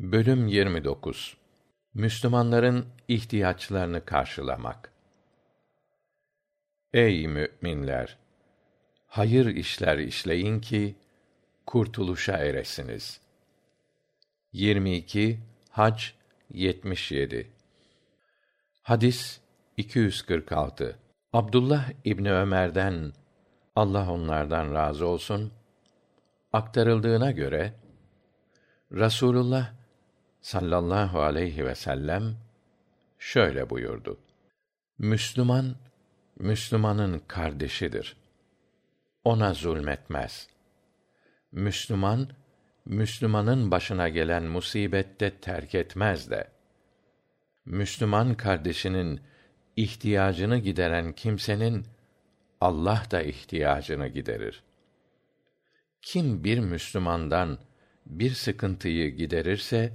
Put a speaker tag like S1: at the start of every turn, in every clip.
S1: Bölüm 29 Müslümanların ihtiyaçlarını karşılamak. Ey müminler! Hayır işler işleyin ki kurtuluşa eresiniz. 22 Hac 77 Hadis 246 Abdullah İbni Ömer'den Allah onlardan razı olsun aktarıldığına göre Rasulullah sallallahu aleyhi ve sellem şöyle buyurdu. Müslüman Müslümanın kardeşidir. Ona zulmetmez. Müslüman Müslümanın başına gelen musibette terk etmez de. Müslüman kardeşinin ihtiyacını gideren kimsenin Allah da ihtiyacını giderir. Kim bir Müslümandan bir sıkıntıyı giderirse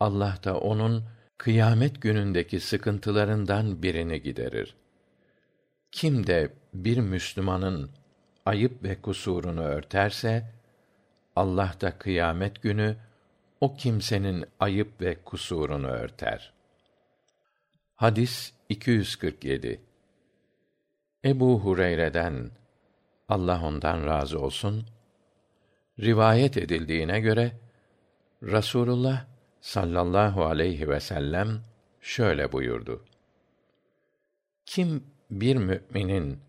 S1: Allah da onun kıyamet günündeki sıkıntılarından birini giderir. Kim de bir Müslümanın ayıp ve kusurunu örterse Allah da kıyamet günü o kimsenin ayıp ve kusurunu örter. Hadis 247 Ebu Hureyre'den Allah ondan razı olsun rivayet edildiğine göre Rasulullah sallallahu aleyhi ve sellem şöyle buyurdu. Kim bir müminin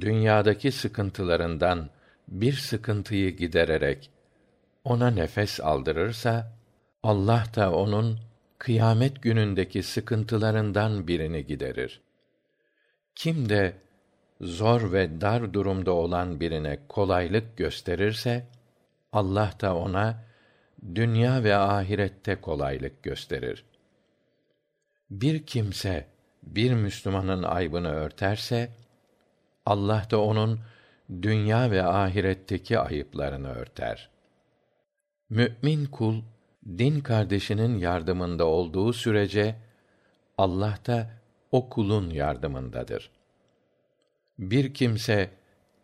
S1: dünyadaki sıkıntılarından bir sıkıntıyı gidererek ona nefes aldırırsa Allah da onun kıyamet günündeki sıkıntılarından birini giderir. Kim de zor ve dar durumda olan birine kolaylık gösterirse Allah da ona dünya ve ahirette kolaylık gösterir. Bir kimse bir Müslümanın aybını örterse Allah da onun dünya ve ahiretteki ayıplarını örter. Mü'min kul din kardeşinin yardımında olduğu sürece Allah da o kulun yardımındadır. Bir kimse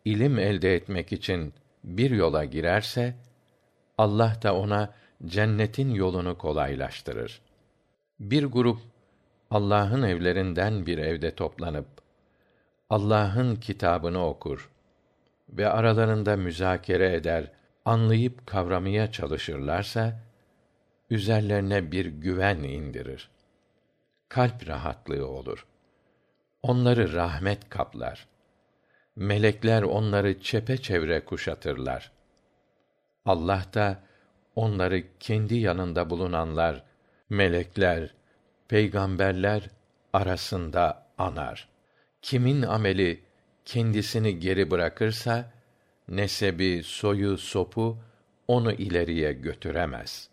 S1: ilim elde etmek için bir yola girerse Allah da ona cennetin yolunu kolaylaştırır. Bir grup Allah'ın evlerinden bir evde toplanıp Allah'ın kitabını okur ve aralarında müzakere eder, anlayıp kavramaya çalışırlarsa üzerlerine bir güven indirir. Kalp rahatlığı olur. Onları rahmet kaplar. Melekler onları çepeçevre kuşatırlar. Allah da onları kendi yanında bulunanlar, melekler, peygamberler arasında anar. Kimin ameli kendisini geri bırakırsa nesebi, soyu, sopu onu ileriye götüremez.